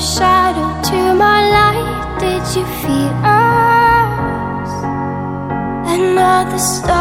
shadow to my light. Did you feel us? Another star.